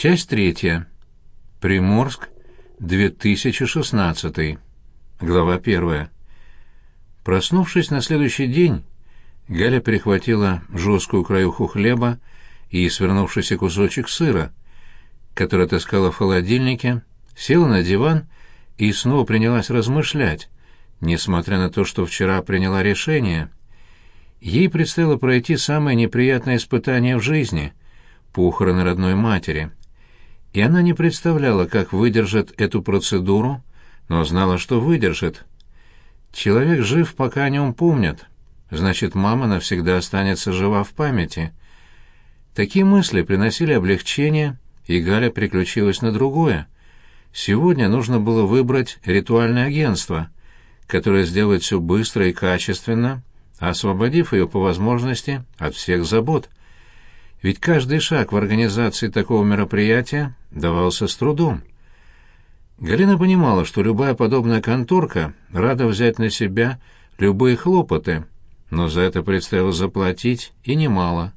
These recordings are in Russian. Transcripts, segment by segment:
Часть третья. Приморск, 2016. Глава первая. Проснувшись на следующий день, Галя перехватила жесткую краюху хлеба и свернувшийся кусочек сыра, который отыскала в холодильнике, села на диван и снова принялась размышлять, несмотря на то, что вчера приняла решение. Ей предстояло пройти самое неприятное испытание в жизни — похороны родной матери. И она не представляла, как выдержит эту процедуру, но знала, что выдержит. Человек жив, пока о нем помнят. Значит, мама навсегда останется жива в памяти. Такие мысли приносили облегчение, и Галя переключилась на другое. Сегодня нужно было выбрать ритуальное агентство, которое сделает все быстро и качественно, освободив ее по возможности от всех забот. Ведь каждый шаг в организации такого мероприятия давался с трудом. Галина понимала, что любая подобная конторка рада взять на себя любые хлопоты, но за это предстояло заплатить и немало.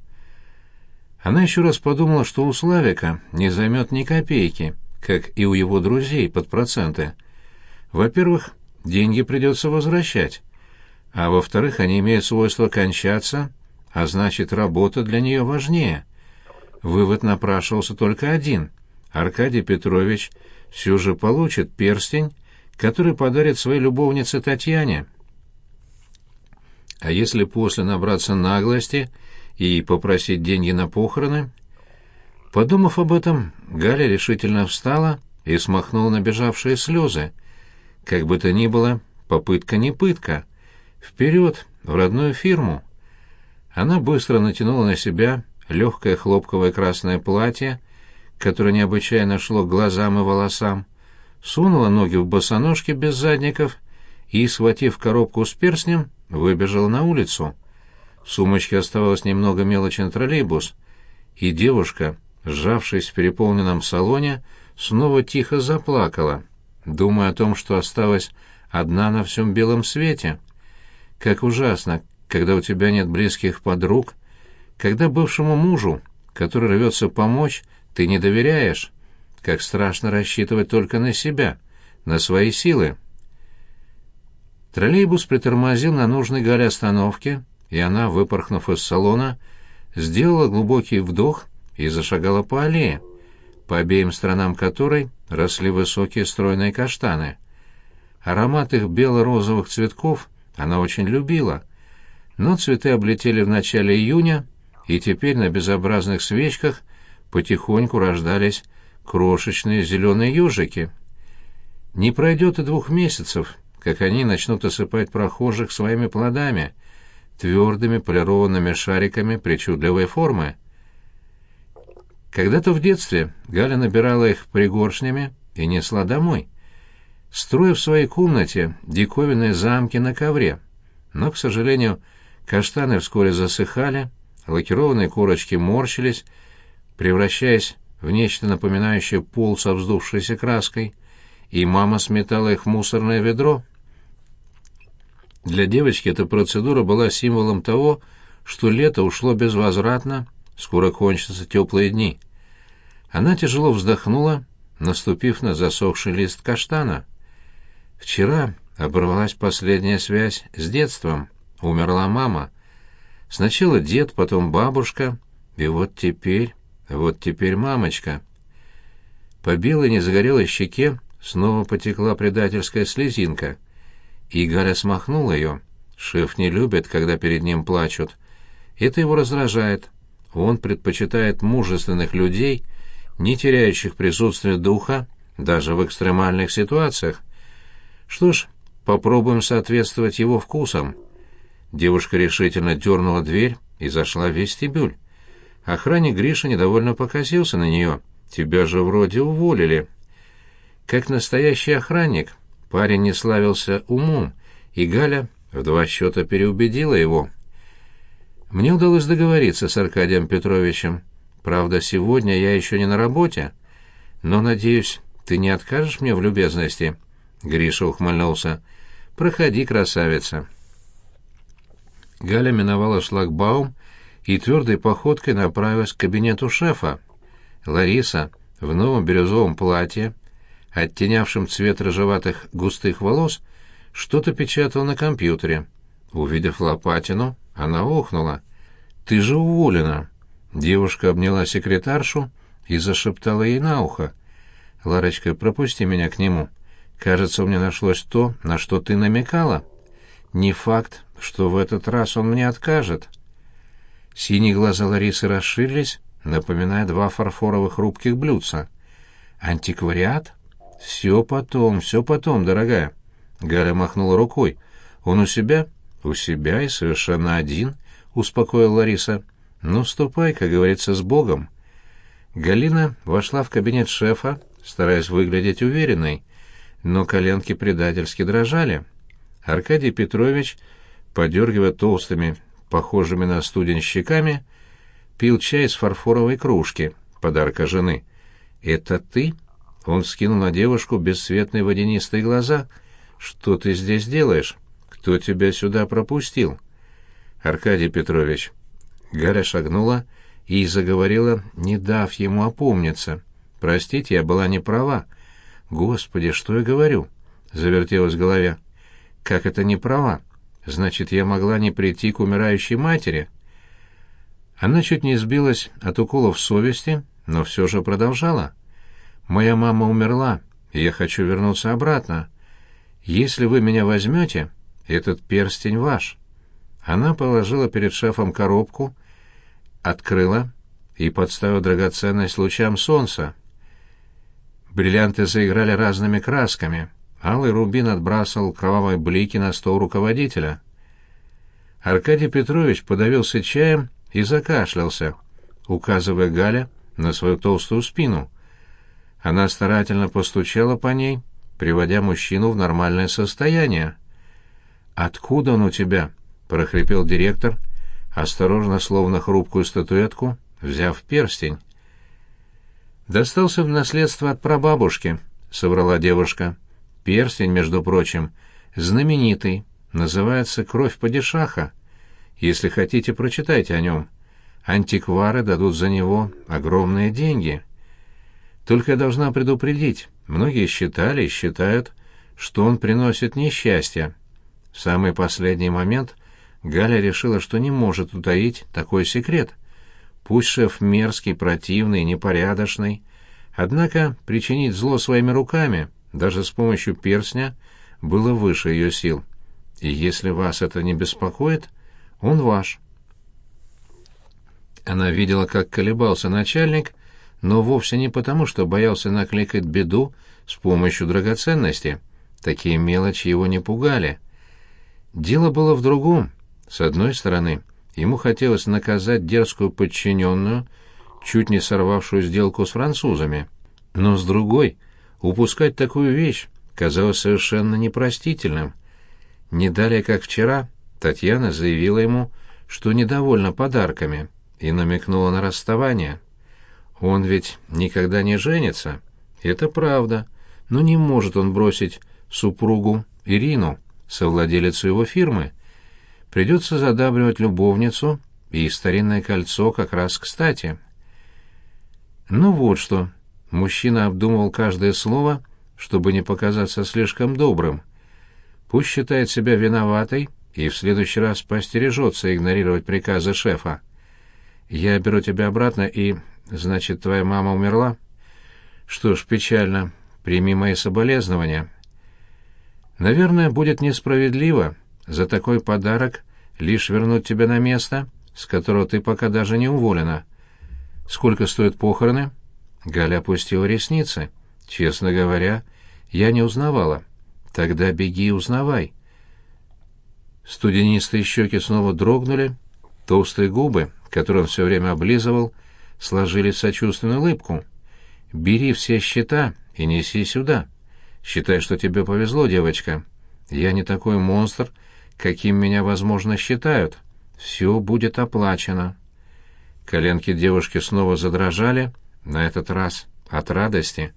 Она еще раз подумала, что у Славика не займет ни копейки, как и у его друзей под проценты. Во-первых, деньги придется возвращать, а во-вторых, они имеют свойство кончаться, а значит, работа для нее важнее. Вывод напрашивался только один. Аркадий Петрович все же получит перстень, который подарит своей любовнице Татьяне. А если после набраться наглости и попросить деньги на похороны? Подумав об этом, Галя решительно встала и смахнула набежавшие слезы. Как бы то ни было, попытка не пытка. Вперед, в родную фирму. Она быстро натянула на себя легкое хлопковое красное платье, которое необычайно шло глазам и волосам, сунула ноги в босоножки без задников и, схватив коробку с перстнем, выбежала на улицу. В сумочке оставалось немного мелочи на троллейбус, и девушка, сжавшись в переполненном салоне, снова тихо заплакала, думая о том, что осталась одна на всем белом свете. Как ужасно, когда у тебя нет близких подруг, когда бывшему мужу, который рвется помочь, ты не доверяешь, как страшно рассчитывать только на себя, на свои силы. Троллейбус притормозил на нужной Гале остановке, и она, выпорхнув из салона, сделала глубокий вдох и зашагала по аллее, по обеим сторонам которой росли высокие стройные каштаны. Аромат их бело-розовых цветков она очень любила, но цветы облетели в начале июня, и теперь на безобразных свечках потихоньку рождались крошечные зеленые ежики. Не пройдет и двух месяцев, как они начнут осыпать прохожих своими плодами, твердыми полированными шариками причудливой формы. Когда-то в детстве Галя набирала их пригоршнями и несла домой, строя в своей комнате диковинные замки на ковре. Но, к сожалению, каштаны вскоре засыхали, лакированные корочки морщились, превращаясь в нечто напоминающее пол со вздувшейся краской, и мама сметала их в мусорное ведро. Для девочки эта процедура была символом того, что лето ушло безвозвратно, скоро кончатся теплые дни. Она тяжело вздохнула, наступив на засохший лист каштана. Вчера оборвалась последняя связь с детством, умерла мама. Сначала дед, потом бабушка, и вот теперь, вот теперь мамочка. По белой незагорелой щеке снова потекла предательская слезинка — и Галя смахнул ее. Шеф не любит, когда перед ним плачут. Это его раздражает. Он предпочитает мужественных людей, не теряющих присутствие духа даже в экстремальных ситуациях. Что ж, попробуем соответствовать его вкусам. Девушка решительно дернула дверь и зашла в вестибюль. Охранник Гриша недовольно покосился на нее. «Тебя же вроде уволили». Как настоящий охранник, Парень не славился умом, и Галя в два счета переубедила его. Мне удалось договориться с Аркадием Петровичем. Правда, сегодня я еще не на работе, но, надеюсь, ты не откажешь мне в любезности?» Гриша ухмыльнулся. «Проходи, красавица». Галя миновала шлагбаум и твердой походкой направилась к кабинету шефа. Лариса, в новом бирюзовом платье, оттенявшем цвет рыжеватых густых волос, что-то печатал на компьютере. Увидев Лопатину, она охнула. «Ты же уволена!» Девушка обняла секретаршу и зашептала ей на ухо. «Ларочка, пропусти меня к нему. Кажется, у меня нашлось то, на что ты намекала. Не факт, что в этот раз он мне откажет». Синие глаза Ларисы расширились, напоминая два фарфоровых хрупких блюдца. «Антиквариат? Все потом, все потом, дорогая». Галя махнула рукой. «Он у себя?» «У себя и совершенно один», — успокоила Лариса. «Ну, ступай, как говорится, с Богом». Галина вошла в кабинет шефа, стараясь выглядеть уверенной, но коленки предательски дрожали. Аркадий Петрович, подергивая толстыми, похожими на студень щеками, пил чай из фарфоровой кружки, подарка жены. «Это ты?» Он скинул на девушку бесцветные водянистые глаза. «Что ты здесь делаешь? Кто тебя сюда пропустил?» «Аркадий Петрович». Галя шагнула и заговорила, не дав ему опомниться. «Простите, я была не права». «Господи, что я говорю?» — завертелось в голове. «Как это не права? Значит, я могла не прийти к умирающей матери?» Она чуть не сбилась от уколов совести, но все же продолжала. «Моя мама умерла, и я хочу вернуться обратно. Если вы меня возьмете, этот перстень ваш». Она положила перед шефом коробку, открыла и подставила драгоценность лучам солнца. Бриллианты заиграли разными красками. Алый рубин отбрасывал кровавые блики на стол руководителя. Аркадий Петрович подавился чаем и закашлялся, указывая Галя на свою толстую спину. Она старательно постучала по ней, приводя мужчину в нормальное состояние. «Откуда он у тебя?» — прохрипел директор, осторожно, словно хрупкую статуэтку, взяв перстень. «Достался в наследство от прабабушки», — соврала девушка. «Перстень, между прочим, знаменитый, называется «Кровь падишаха». Если хотите, прочитайте о нем. Антиквары дадут за него огромные деньги. Только я должна предупредить, многие считали и считают, что он приносит несчастье. В самый последний момент Галя решила, что не может утаить такой секрет. Пусть шеф мерзкий, противный, непорядочный, однако причинить зло своими руками, даже с помощью перстня, было выше ее сил. И если вас это не беспокоит, он ваш. Она видела, как колебался начальник, но вовсе не потому, что боялся накликать беду с помощью драгоценности. Такие мелочи его не пугали. Дело было в другом. С одной стороны, ему хотелось наказать дерзкую подчиненную, чуть не сорвавшую сделку с французами. Но с другой, упускать такую вещь казалось совершенно непростительным. Не далее, как вчера, Татьяна заявила ему, что недовольна подарками, и намекнула на расставание. Он ведь никогда не женится. Это правда. Но не может он бросить супругу Ирину, совладелицу его фирмы. Придется задабривать любовницу, и старинное кольцо как раз кстати. Ну вот что. Мужчина обдумывал каждое слово, чтобы не показаться слишком добрым. Пусть считает себя виноватой, и в следующий раз постережется игнорировать приказы шефа. Я беру тебя обратно и... Значит, твоя мама умерла? Что ж, печально. Прими мои соболезнования. Наверное, будет несправедливо за такой подарок лишь вернуть тебя на место, с которого ты пока даже не уволена. Сколько стоят похороны? Галя опустила ресницы. Честно говоря, я не узнавала. Тогда беги и узнавай. Студенистые щеки снова дрогнули, толстые губы, которые он все время облизывал, сложили сочувственную улыбку. «Бери все счета и неси сюда. Считай, что тебе повезло, девочка. Я не такой монстр, каким меня, возможно, считают. Все будет оплачено». Коленки девушки снова задрожали, на этот раз от радости.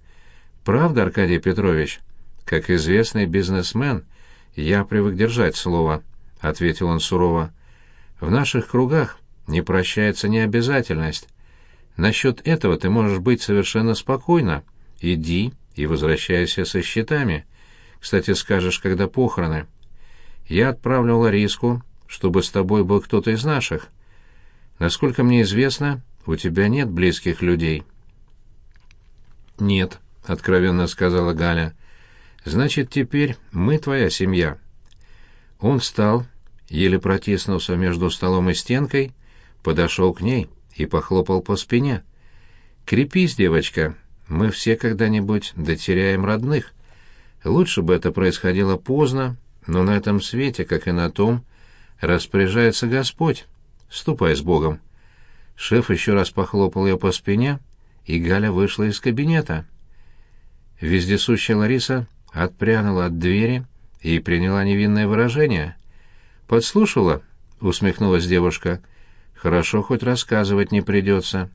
«Правда, Аркадий Петрович? Как известный бизнесмен, я привык держать слово». — ответил он сурово. «В наших кругах не прощается необязательность. Насчет этого ты можешь быть совершенно спокойна. Иди и возвращайся со счетами. Кстати, скажешь, когда похороны. Я отправлю Лариску, чтобы с тобой был кто-то из наших. Насколько мне известно, у тебя нет близких людей». «Нет», — откровенно сказала Галя. «Значит, теперь мы твоя семья». Он встал, еле протиснулся между столом и стенкой, подошел к ней и похлопал по спине. «Крепись, девочка, мы все когда-нибудь дотеряем родных. Лучше бы это происходило поздно, но на этом свете, как и на том, распоряжается Господь. Ступай с Богом». Шеф еще раз похлопал ее по спине, и Галя вышла из кабинета. Вездесущая Лариса отпрянула от двери и приняла невинное выражение. «Подслушала?» — усмехнулась девушка. «Хорошо, хоть рассказывать не придется».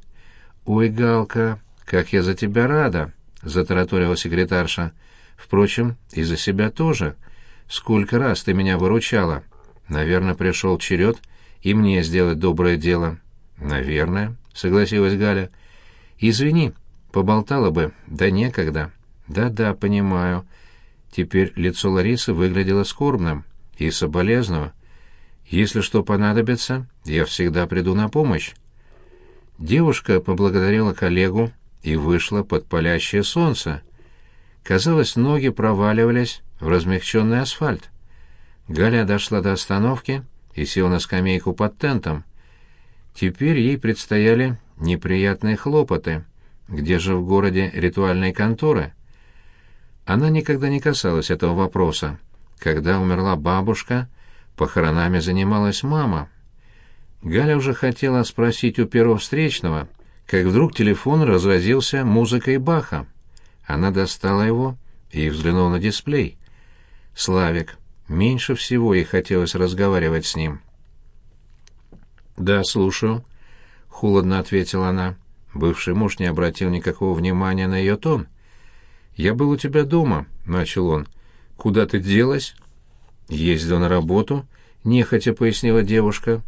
«Ой, Галка, как я за тебя рада!» — затараторила секретарша. «Впрочем, и за себя тоже. Сколько раз ты меня выручала. Наверное, пришел черед и мне сделать доброе дело». «Наверное», — согласилась Галя. «Извини, поболтала бы, да некогда». «Да-да, понимаю». Теперь лицо Ларисы выглядело скорбным и соболезного. «Если что понадобится, я всегда приду на помощь». Девушка поблагодарила коллегу и вышла под палящее солнце. Казалось, ноги проваливались в размягченный асфальт. Галя дошла до остановки и села на скамейку под тентом. Теперь ей предстояли неприятные хлопоты. Где же в городе ритуальные конторы? Она никогда не касалась этого вопроса. Когда умерла бабушка, похоронами занималась мама. Галя уже хотела спросить у первого встречного, как вдруг телефон разразился музыкой Баха. Она достала его и взглянула на дисплей. Славик. Меньше всего ей хотелось разговаривать с ним. «Да, слушаю», — холодно ответила она. Бывший муж не обратил никакого внимания на ее тон. «Я был у тебя дома», — начал он. «Куда ты делась?» «Ездил на работу», — нехотя пояснила девушка.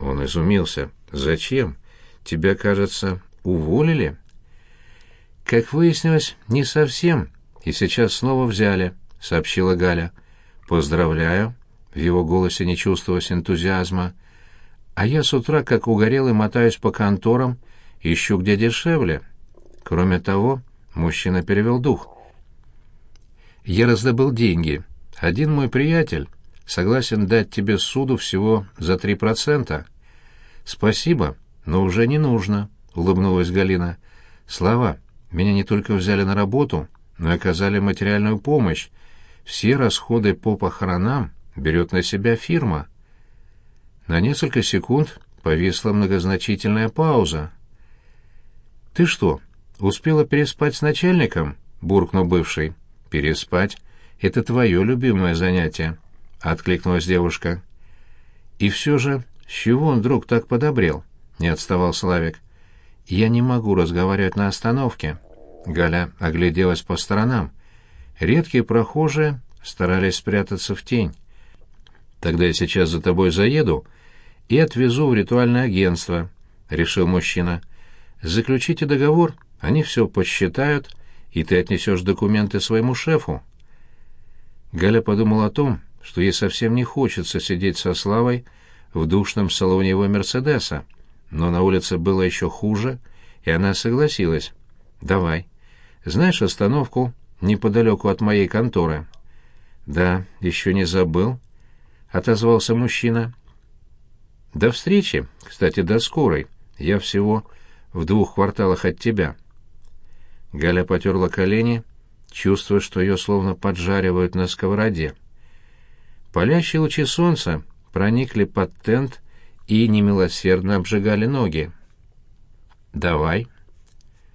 Он изумился. «Зачем? Тебя, кажется, уволили?» «Как выяснилось, не совсем, и сейчас снова взяли», — сообщила Галя. «Поздравляю». В его голосе не чувствовалось энтузиазма а я с утра, как угорелый, мотаюсь по конторам, ищу где дешевле. Кроме того, мужчина перевел дух. Я раздобыл деньги. Один мой приятель согласен дать тебе суду всего за три процента. Спасибо, но уже не нужно, улыбнулась Галина. Слава, меня не только взяли на работу, но и оказали материальную помощь. Все расходы по похоронам берет на себя фирма. На несколько секунд повисла многозначительная пауза. «Ты что, успела переспать с начальником?» — буркнул бывший. «Переспать — это твое любимое занятие», — откликнулась девушка. «И все же, с чего он вдруг так подобрел?» — не отставал Славик. «Я не могу разговаривать на остановке». Галя огляделась по сторонам. Редкие прохожие старались спрятаться в тень. «Тогда я сейчас за тобой заеду и отвезу в ритуальное агентство», — решил мужчина. «Заключите договор, они все посчитают, и ты отнесешь документы своему шефу». Галя подумала о том, что ей совсем не хочется сидеть со Славой в душном салоне его «Мерседеса», но на улице было еще хуже, и она согласилась. «Давай. Знаешь остановку неподалеку от моей конторы?» «Да, еще не забыл», — отозвался мужчина. До встречи, кстати, до скорой. Я всего в двух кварталах от тебя. Галя потерла колени, чувствуя, что ее словно поджаривают на сковороде. Палящие лучи солнца проникли под тент и немилосердно обжигали ноги. «Давай»,